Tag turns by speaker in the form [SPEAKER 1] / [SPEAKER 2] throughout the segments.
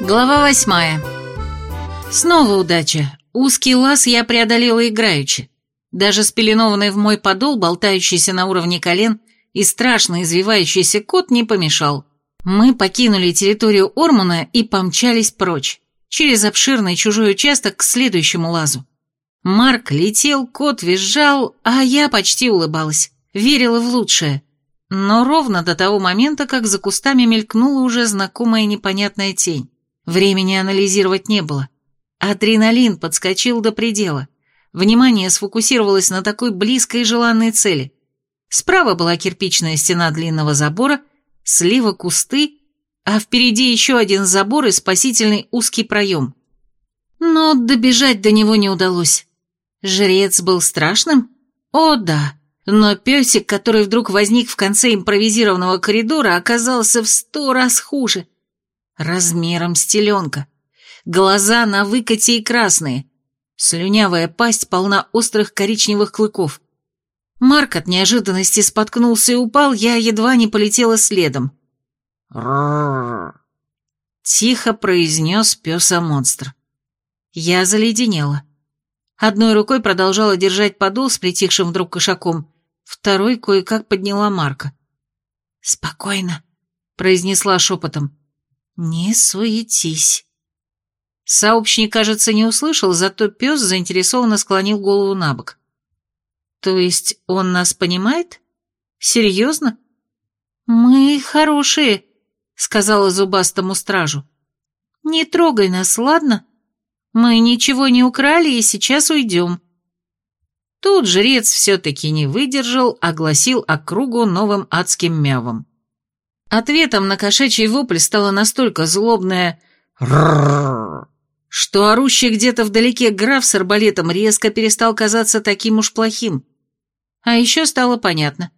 [SPEAKER 1] Глава восьмая. Снова удача. Узкий лаз я преодолела играючи. Даже спеленованный в мой подол, болтающийся на уровне колен, и страшно извивающийся кот не помешал. Мы покинули территорию Ормана и помчались прочь, через обширный чужой участок к следующему лазу. Марк летел, кот визжал, а я почти улыбалась, верила в лучшее. Но ровно до того момента, как за кустами мелькнула уже знакомая непонятная тень. Времени анализировать не было. Адреналин подскочил до предела. Внимание сфокусировалось на такой близкой и желанной цели. Справа была кирпичная стена длинного забора, слева кусты, а впереди еще один забор и спасительный узкий проем. Но добежать до него не удалось. Жрец был страшным? О, да. Но песик, который вдруг возник в конце импровизированного коридора, оказался в сто раз хуже. Размером с теленка. Глаза на выкате и красные. Слюнявая пасть полна острых коричневых клыков. Марк от неожиданности споткнулся и упал, я едва не полетела следом. Тихо произнес песа-монстр. Я заледенела. Одной рукой продолжала держать подол с притихшим вдруг кошаком, второй кое-как подняла Марка. «Спокойно», — произнесла шепотом. «Не суетись». Сообщник, кажется, не услышал, зато пес заинтересованно склонил голову на бок. «То есть он нас понимает? Серьезно?» «Мы хорошие», — сказала зубастому стражу. «Не трогай нас, ладно?» Мы ничего не украли и сейчас уйдем». Тут жрец все-таки не выдержал, огласил округу новым адским мявом. Ответом на кошачий вопль стало настолько злобное что орущий где-то вдалеке граф с арбалетом резко перестал казаться таким уж плохим. А еще стало понятно,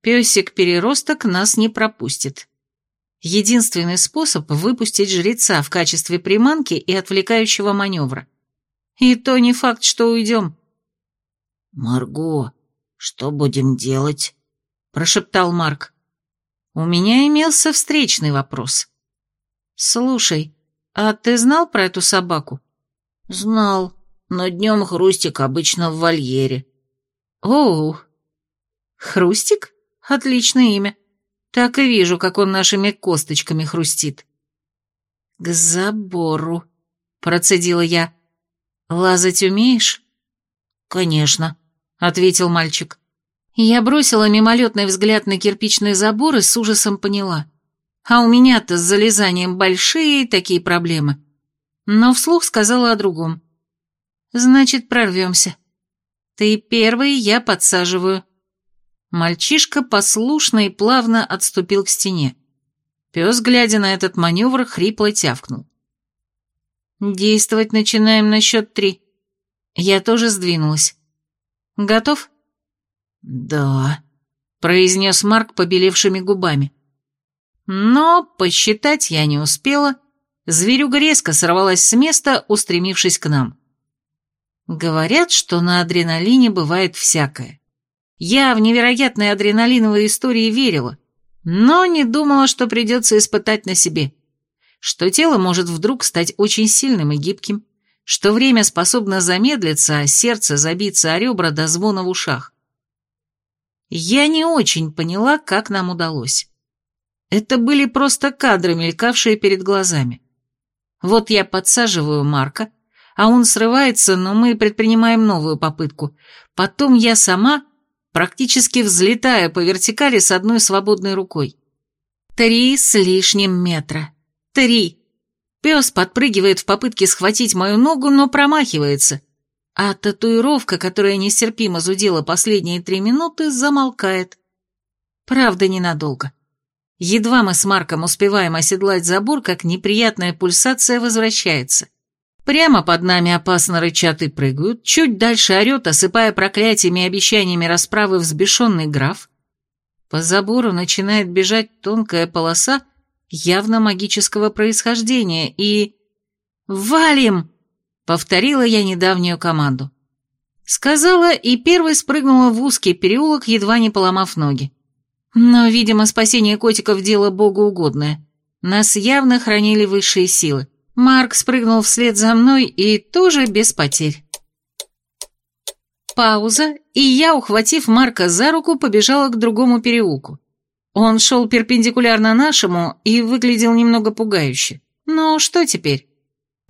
[SPEAKER 1] песик-переросток нас не пропустит. Единственный способ выпустить жреца в качестве приманки и отвлекающего маневра. И то не факт, что уйдем.
[SPEAKER 2] «Марго, что будем делать?» – прошептал Марк.
[SPEAKER 1] У меня имелся встречный вопрос. «Слушай, а ты знал про эту собаку?»
[SPEAKER 2] «Знал, но днем Хрустик обычно в вольере».
[SPEAKER 1] «Оу, Хрустик? Отличное имя. Так и вижу, как он нашими косточками хрустит. «К забору», — процедила я. «Лазать умеешь?»
[SPEAKER 2] «Конечно», —
[SPEAKER 1] ответил мальчик. Я бросила мимолетный взгляд на кирпичный забор и с ужасом поняла. А у меня-то с залезанием большие такие проблемы. Но вслух сказала о другом. «Значит, прорвемся. Ты первый, я подсаживаю. Мальчишка послушно и плавно отступил к стене. Пес, глядя на этот маневр, хрипло тявкнул. «Действовать начинаем на счет три». Я тоже сдвинулась. «Готов?»
[SPEAKER 2] «Да», —
[SPEAKER 1] произнес Марк побелевшими губами. Но посчитать я не успела. Зверюга резко сорвалась с места, устремившись к нам. Говорят, что на адреналине бывает всякое. Я в невероятные адреналиновые истории верила, но не думала, что придется испытать на себе. Что тело может вдруг стать очень сильным и гибким, что время способно замедлиться, а сердце забиться о ребра до звона в ушах. Я не очень поняла, как нам удалось. Это были просто кадры, мелькавшие перед глазами. Вот я подсаживаю Марка, а он срывается, но мы предпринимаем новую попытку. Потом я сама практически взлетая по вертикали с одной свободной рукой. Три с лишним метра. Три. Пес подпрыгивает в попытке схватить мою ногу, но промахивается. А татуировка, которая нестерпимо зудела последние три минуты, замолкает. Правда, ненадолго. Едва мы с Марком успеваем оседлать забор, как неприятная пульсация возвращается. Прямо под нами опасно рычат и прыгают, чуть дальше орет, осыпая проклятиями и обещаниями расправы взбешенный граф. По забору начинает бежать тонкая полоса явно магического происхождения и... «Валим!» — повторила я недавнюю команду. Сказала и первой спрыгнула в узкий переулок, едва не поломав ноги. Но, видимо, спасение котиков — дело богоугодное. Нас явно хранили высшие силы. Марк спрыгнул вслед за мной и тоже без потерь. Пауза, и я, ухватив Марка за руку, побежала к другому переулку. Он шел перпендикулярно нашему и выглядел немного пугающе. Но что теперь?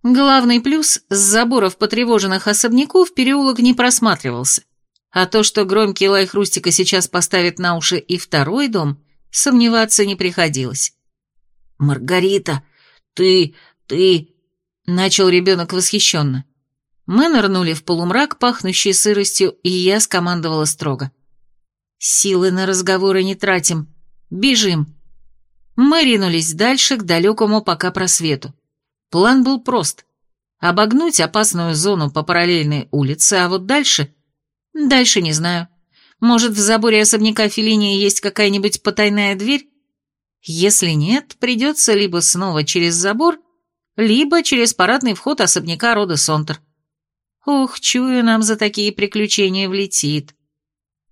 [SPEAKER 1] Главный плюс – с заборов потревоженных особняков переулок не просматривался. А то, что громкий лай Хрустика сейчас поставит на уши и второй дом, сомневаться не приходилось.
[SPEAKER 2] «Маргарита, ты... ты...» – начал ребенок восхищенно.
[SPEAKER 1] Мы нырнули в полумрак, пахнущий сыростью, и я скомандовала строго. «Силы на разговоры не тратим. Бежим!» Мы ринулись дальше, к далекому пока просвету. План был прост. Обогнуть опасную зону по параллельной улице, а вот дальше... Дальше не знаю. Может, в заборе особняка Феллини есть какая-нибудь потайная дверь? Если нет, придется либо снова через забор, либо через парадный вход особняка рода Сонтер. Ох, чую, нам за такие приключения влетит.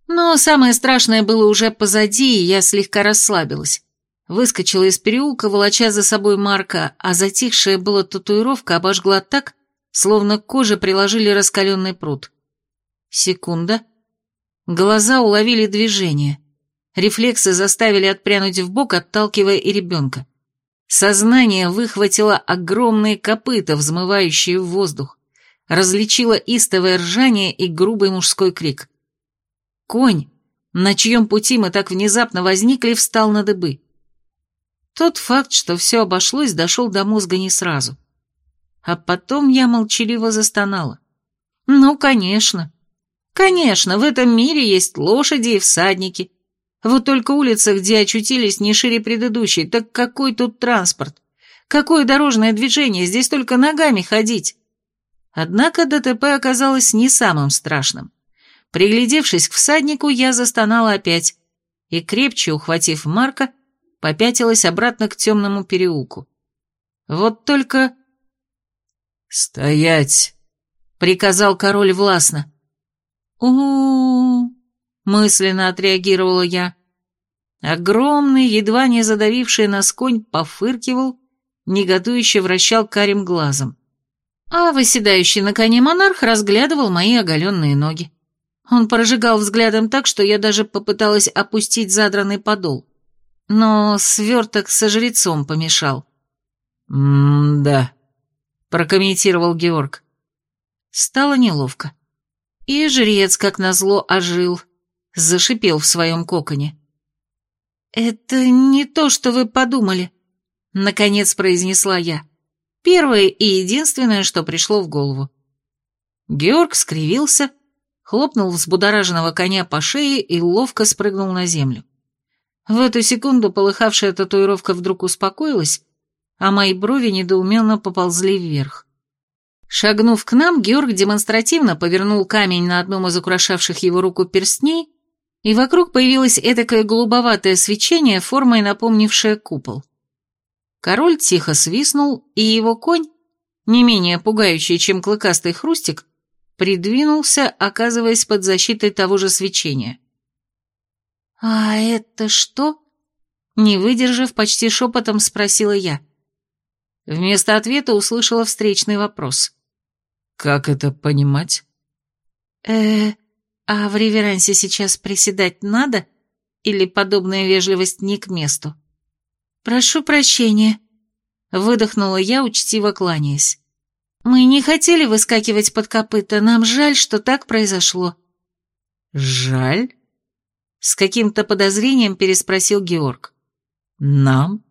[SPEAKER 1] Но самое страшное было уже позади, и я слегка расслабилась. Выскочила из переулка, волоча за собой Марка, а затихшая была татуировка обожгла так, словно к коже приложили раскаленный пруд. Секунда. Глаза уловили движение. Рефлексы заставили отпрянуть в бок, отталкивая и ребенка. Сознание выхватило огромные копыта, взмывающие в воздух различила истовое ржание и грубый мужской крик. Конь, на чьем пути мы так внезапно возникли, встал на дыбы. Тот факт, что все обошлось, дошел до мозга не сразу. А потом я молчаливо застонала. Ну, конечно. Конечно, в этом мире есть лошади и всадники. Вот только улица, где очутились, не шире предыдущей, так какой тут транспорт? Какое дорожное движение? Здесь только ногами ходить. Однако ДТП оказалось не самым страшным. Приглядевшись к всаднику, я застонала опять и, крепче ухватив Марка, попятилась обратно к темному переулку. Вот только...
[SPEAKER 2] «Стоять!» — приказал король властно.
[SPEAKER 1] у, -у, мысленно отреагировала я. Огромный, едва не задавивший нас конь, пофыркивал, негодующе вращал карим глазом а выседающий на коне монарх разглядывал мои оголенные ноги. Он прожигал взглядом так, что я даже попыталась опустить задранный подол. Но сверток со жрецом помешал.
[SPEAKER 2] «М-да», — прокомментировал Георг.
[SPEAKER 1] Стало неловко. И жрец, как назло, ожил, зашипел в своем коконе. «Это не то, что вы подумали», — наконец произнесла я. Первое и единственное, что пришло в голову. Георг скривился, хлопнул взбудораженного коня по шее и ловко спрыгнул на землю. В эту секунду полыхавшая татуировка вдруг успокоилась, а мои брови недоуменно поползли вверх. Шагнув к нам, Георг демонстративно повернул камень на одном из украшавших его руку перстней, и вокруг появилось этакое голубоватое свечение, формой напомнившее купол. Король тихо свистнул, и его конь, не менее пугающий, чем клыкастый хрустик, придвинулся, оказываясь под защитой того же свечения. «А это что?» Не выдержав, почти шепотом спросила я. Вместо ответа услышала встречный вопрос.
[SPEAKER 2] «Как это понимать?»
[SPEAKER 1] э а в реверансе сейчас приседать надо? Или подобная вежливость не к месту?» «Прошу прощения», — выдохнула я, учтиво кланяясь. «Мы не хотели выскакивать под копыта, нам жаль, что так произошло».
[SPEAKER 2] «Жаль?»
[SPEAKER 1] — с каким-то подозрением переспросил Георг.
[SPEAKER 2] «Нам?»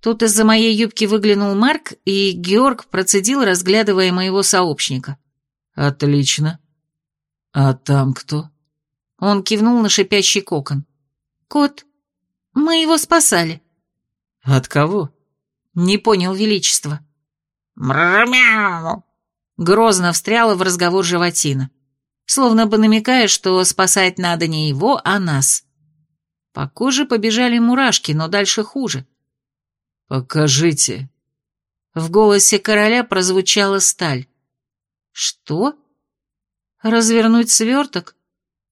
[SPEAKER 1] Тут из-за моей юбки выглянул Марк, и Георг процедил, разглядывая моего сообщника.
[SPEAKER 2] «Отлично. А там кто?»
[SPEAKER 1] Он кивнул на шипящий кокон. «Кот. Мы его спасали».
[SPEAKER 2] «От кого?»
[SPEAKER 1] «Не понял величества».
[SPEAKER 2] «Мрмяу!»
[SPEAKER 1] Грозно встряла в разговор животина, словно бы намекая, что спасать надо не его, а нас. По коже побежали мурашки, но дальше хуже.
[SPEAKER 2] «Покажите».
[SPEAKER 1] В голосе короля прозвучала сталь. «Что? Развернуть сверток?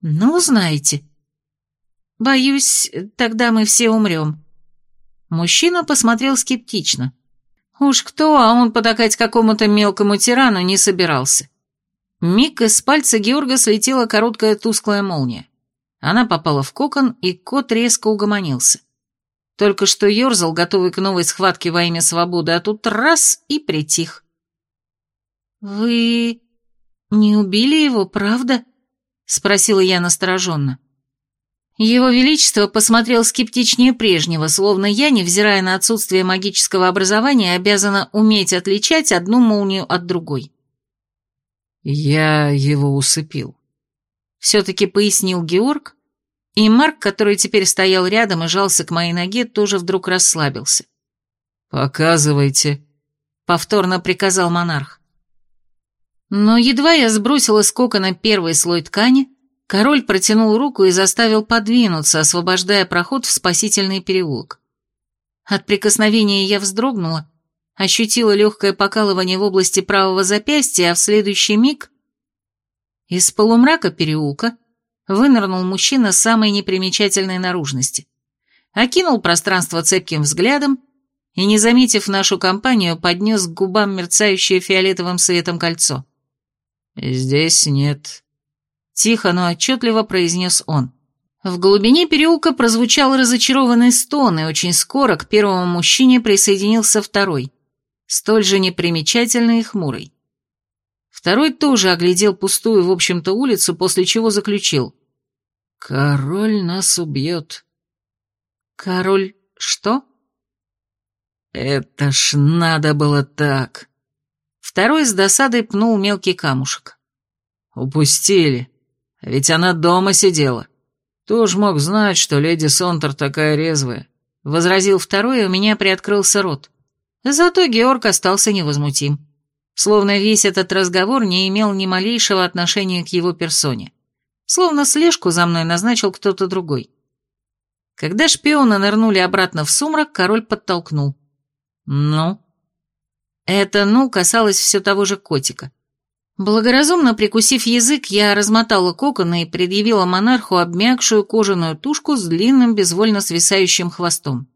[SPEAKER 1] Ну, знаете. Боюсь, тогда мы все умрем». Мужчина посмотрел скептично. Уж кто, а он потакать какому-то мелкому тирану не собирался. Миг из пальца Георга слетела короткая тусклая молния. Она попала в кокон, и кот резко угомонился. Только что ерзал, готовый к новой схватке во имя свободы, а тут раз и притих. «Вы не убили его, правда?» — спросила я настороженно. Его Величество посмотрел скептичнее прежнего, словно я, невзирая на отсутствие магического образования, обязана уметь отличать одну молнию от другой.
[SPEAKER 3] «Я его усыпил», — все-таки пояснил Георг, и Марк, который теперь стоял рядом и жался к моей ноге, тоже вдруг расслабился. «Показывайте», — повторно приказал монарх.
[SPEAKER 1] Но едва я сбросила с кокона первый слой ткани, Король протянул руку и заставил подвинуться, освобождая проход в спасительный переулок. От прикосновения я вздрогнула, ощутила легкое покалывание в области правого запястья, а в следующий миг... Из полумрака переулка вынырнул мужчина самой непримечательной наружности. Окинул пространство цепким взглядом и, не заметив нашу компанию, поднес к губам мерцающее фиолетовым светом кольцо.
[SPEAKER 3] «Здесь нет
[SPEAKER 1] Тихо, но отчетливо произнес он. В глубине переулка прозвучал разочарованный стон, и очень скоро к первому мужчине присоединился второй, столь же непримечательный и хмурый. Второй тоже оглядел пустую, в общем-то, улицу, после чего заключил.
[SPEAKER 3] «Король нас убьет».
[SPEAKER 1] «Король что?»
[SPEAKER 3] «Это ж надо было так!»
[SPEAKER 1] Второй с досадой пнул мелкий камушек.
[SPEAKER 3] «Упустили. Ведь она дома сидела. Кто ж мог знать, что леди Сонтер такая резвая?
[SPEAKER 1] Возразил второй, и у меня приоткрылся рот. Зато Георг остался невозмутим. Словно весь этот разговор не имел ни малейшего отношения к его персоне. Словно слежку за мной назначил кто-то другой. Когда шпионы нырнули обратно в сумрак, король подтолкнул. «Ну?» Это «ну» касалось все того же котика. Благоразумно прикусив язык, я размотала кокон и предъявила монарху обмякшую кожаную тушку с длинным безвольно свисающим хвостом.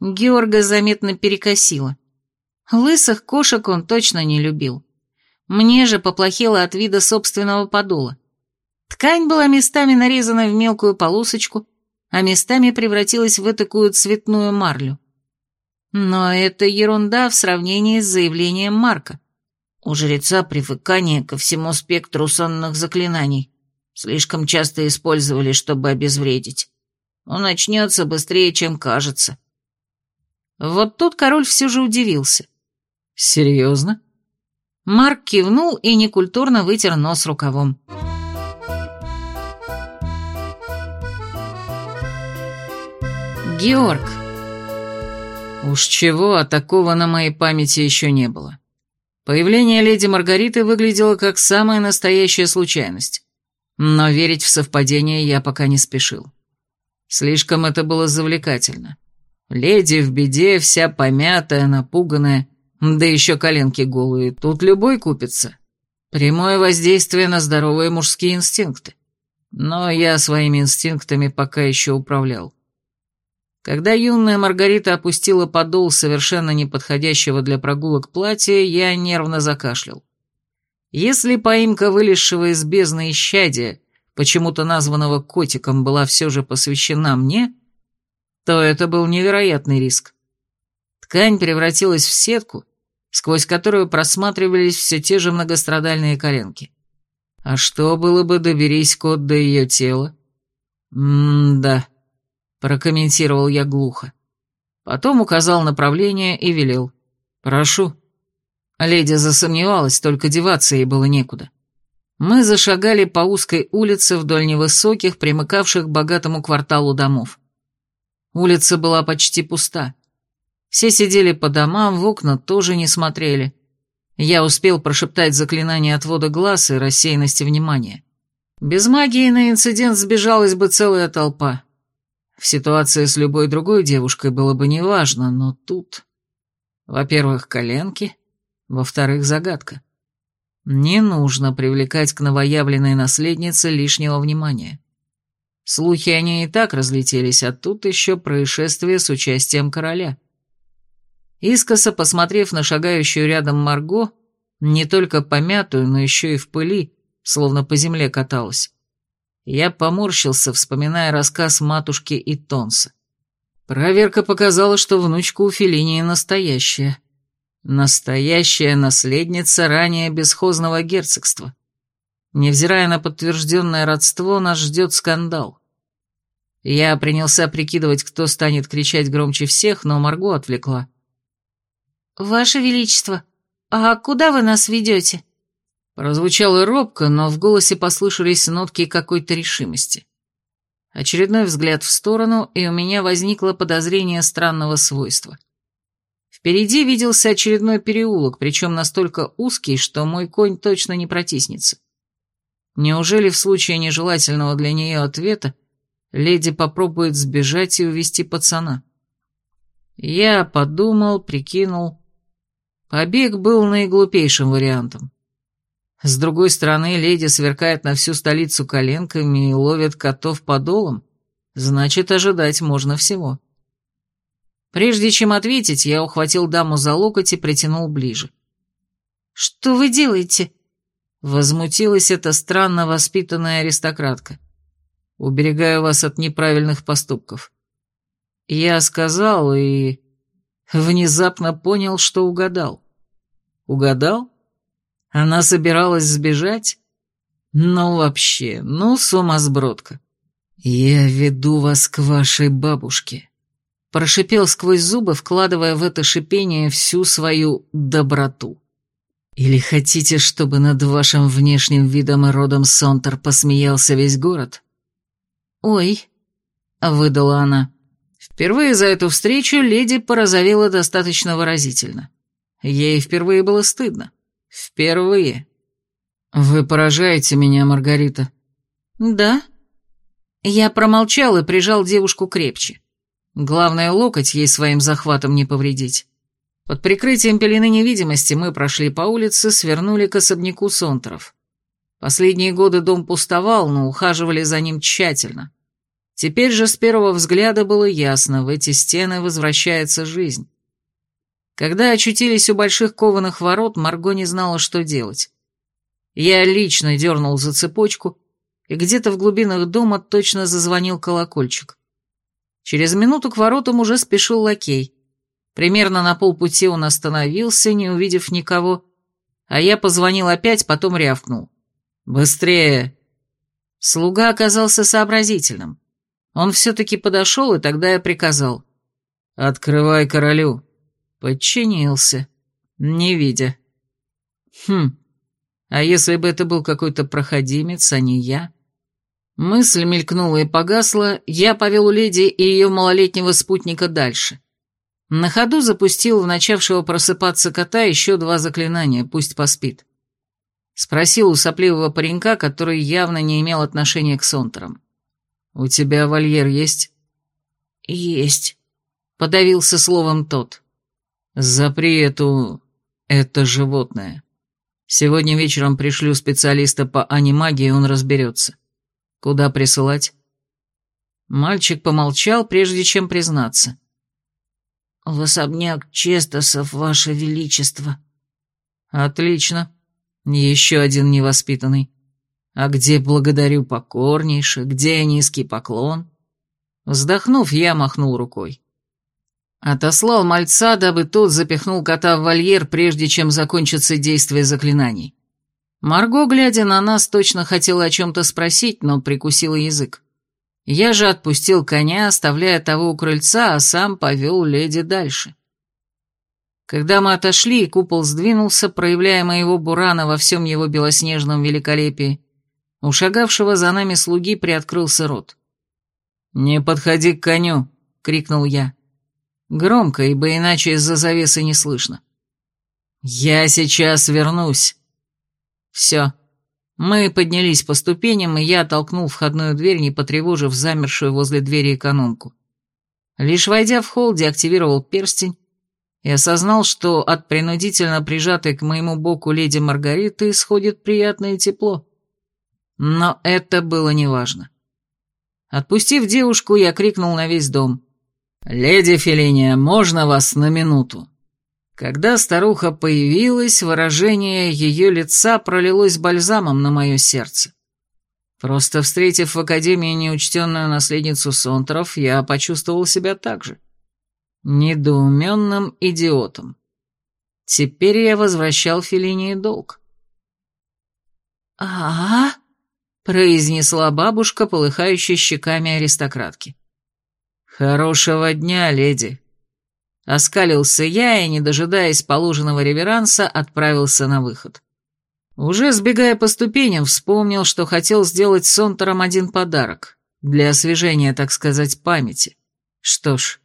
[SPEAKER 1] Георга заметно перекосила. Лысых кошек он точно не любил. Мне же поплохело от вида собственного подола. Ткань была местами нарезана в мелкую полосочку, а местами превратилась в такую цветную марлю. Но это ерунда в сравнении с заявлением Марка.
[SPEAKER 2] У жреца привыкание ко всему спектру сонных заклинаний. Слишком часто использовали, чтобы обезвредить. Он начнется быстрее, чем кажется.
[SPEAKER 1] Вот тут король все же удивился.
[SPEAKER 3] «Серьезно?»
[SPEAKER 1] Марк кивнул и некультурно вытер нос рукавом. Георг.
[SPEAKER 3] Уж чего, а такого на моей памяти еще не было. Появление леди Маргариты выглядело как самая настоящая случайность. Но верить в совпадение я пока не спешил. Слишком это было завлекательно. Леди в беде, вся помятая, напуганная, да еще коленки голые, тут любой купится. Прямое воздействие на здоровые мужские инстинкты. Но я своими инстинктами пока еще управлял. Когда юная Маргарита опустила подол совершенно неподходящего для прогулок платья, я нервно закашлял. Если поимка вылезшего из бездны исчадия, почему-то названного котиком, была все же посвящена мне, то это был невероятный риск. Ткань превратилась в сетку, сквозь которую просматривались все те же многострадальные коленки. А что было бы, доберись кот до ее тела? М-да прокомментировал я глухо. Потом указал направление и велел. «Прошу». Леди засомневалась, только деваться ей было некуда. Мы зашагали по узкой улице вдоль невысоких, примыкавших к богатому кварталу домов. Улица была почти пуста. Все сидели по домам, в окна тоже не смотрели. Я успел прошептать заклинание отвода глаз и рассеянности внимания. Без магии на инцидент сбежалась бы целая толпа. В ситуации с любой другой девушкой было бы неважно, но тут... Во-первых, коленки, во-вторых, загадка. Не нужно привлекать к новоявленной наследнице лишнего внимания. Слухи о ней и так разлетелись, а тут еще происшествие с участием короля.
[SPEAKER 1] искоса посмотрев на шагающую рядом Марго, не только помятую, но еще и в пыли, словно по земле каталась. Я поморщился, вспоминая рассказ матушки и Тонса. Проверка показала, что внучка у Феллинии настоящая. Настоящая наследница ранее бесхозного герцогства. Невзирая на подтвержденное родство, нас ждет скандал. Я принялся прикидывать, кто станет кричать громче всех, но Марго отвлекла.
[SPEAKER 4] «Ваше Величество, а куда вы нас ведете?»
[SPEAKER 1] Прозвучало робко, но в голосе послышались нотки какой-то решимости. Очередной взгляд в сторону, и у меня возникло подозрение странного свойства. Впереди виделся очередной переулок, причем настолько узкий, что мой конь точно не протиснется. Неужели в случае нежелательного для нее ответа леди попробует сбежать и увести пацана? Я подумал, прикинул. Побег был наиглупейшим вариантом. С другой стороны, леди сверкает на всю столицу коленками и ловит котов подолом. Значит, ожидать можно всего. Прежде чем ответить, я ухватил даму за локоть и притянул ближе.
[SPEAKER 4] «Что вы делаете?»
[SPEAKER 1] Возмутилась эта странно воспитанная аристократка. «Уберегаю вас от неправильных поступков». Я сказал и... внезапно понял, что угадал. Угадал? Она собиралась сбежать? Ну вообще, ну сумасбродка. «Я веду вас к вашей бабушке», — прошипел сквозь зубы, вкладывая в это шипение всю свою доброту. «Или хотите, чтобы над вашим внешним видом и родом Сонтер посмеялся весь город?»
[SPEAKER 4] «Ой», —
[SPEAKER 1] выдала она. Впервые за эту встречу леди порозовела достаточно выразительно. Ей впервые было стыдно. Впервые. «Вы поражаете меня, Маргарита».
[SPEAKER 4] «Да?»
[SPEAKER 1] Я промолчал и прижал девушку крепче. Главное, локоть ей своим захватом не повредить. Под прикрытием пелены невидимости мы прошли по улице, свернули к особняку Сонтеров. Последние годы дом пустовал, но ухаживали за ним тщательно. Теперь же с первого взгляда было ясно, в эти стены возвращается жизнь. Когда очутились у больших кованых ворот, Марго не знала, что делать. Я лично дернул за цепочку, и где-то в глубинах дома точно зазвонил колокольчик. Через минуту к воротам уже спешил лакей. Примерно на полпути он остановился, не увидев никого, а я позвонил опять, потом рявкнул. «Быстрее!» Слуга оказался сообразительным. Он все-таки подошел, и тогда я приказал. «Открывай королю!» Подчинился, не видя. Хм, а если бы это был какой-то проходимец, а не я? Мысль мелькнула и погасла, я повел леди и ее малолетнего спутника дальше. На ходу запустил в начавшего просыпаться кота еще два заклинания, пусть поспит. Спросил у сопливого паренька, который явно не имел отношения к сонтерам. «У тебя вольер есть?»
[SPEAKER 4] «Есть», —
[SPEAKER 1] подавился словом тот. «Запри эту... это животное. Сегодня вечером пришлю специалиста по анимагии, он разберется. Куда присылать?» Мальчик помолчал, прежде чем признаться.
[SPEAKER 4] «В особняк Честосов, Ваше Величество».
[SPEAKER 1] «Отлично. Еще один невоспитанный. А где благодарю покорнейше, где низкий поклон?» Вздохнув, я махнул рукой. Отослал мальца, дабы тот запихнул кота в вольер, прежде чем закончится действие заклинаний. Марго, глядя на нас, точно хотела о чем-то спросить, но прикусила язык. Я же отпустил коня, оставляя того у крыльца, а сам повел леди дальше. Когда мы отошли, купол сдвинулся, проявляя моего бурана во всем его белоснежном великолепии, у шагавшего за нами слуги приоткрылся рот. «Не подходи к коню!» — крикнул я. Громко, ибо иначе из-за завесы не слышно. «Я сейчас вернусь». Все. Мы поднялись по ступеням, и я толкнул входную дверь, не потревожив замершую возле двери экономку. Лишь войдя в холл, деактивировал перстень и осознал, что от принудительно прижатой к моему боку леди Маргариты исходит приятное тепло. Но это было неважно. Отпустив девушку, я крикнул на весь дом. «Леди Фелиния, можно вас на минуту?»
[SPEAKER 3] Когда старуха появилась, выражение ее лица пролилось бальзамом на мое сердце. Просто встретив в Академии неучтенную наследницу Сонтеров, я почувствовал себя так же. Недоуменным идиотом. Теперь я возвращал Феллинии долг.
[SPEAKER 1] а, -а, произнесла бабушка, полыхающей щеками аристократки.
[SPEAKER 3] «Хорошего дня, леди!» Оскалился я и, не дожидаясь положенного реверанса, отправился на выход. Уже сбегая по ступеням, вспомнил, что хотел сделать Сонтерам один подарок, для освежения, так сказать, памяти. Что ж,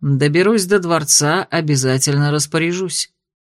[SPEAKER 3] доберусь до дворца, обязательно распоряжусь.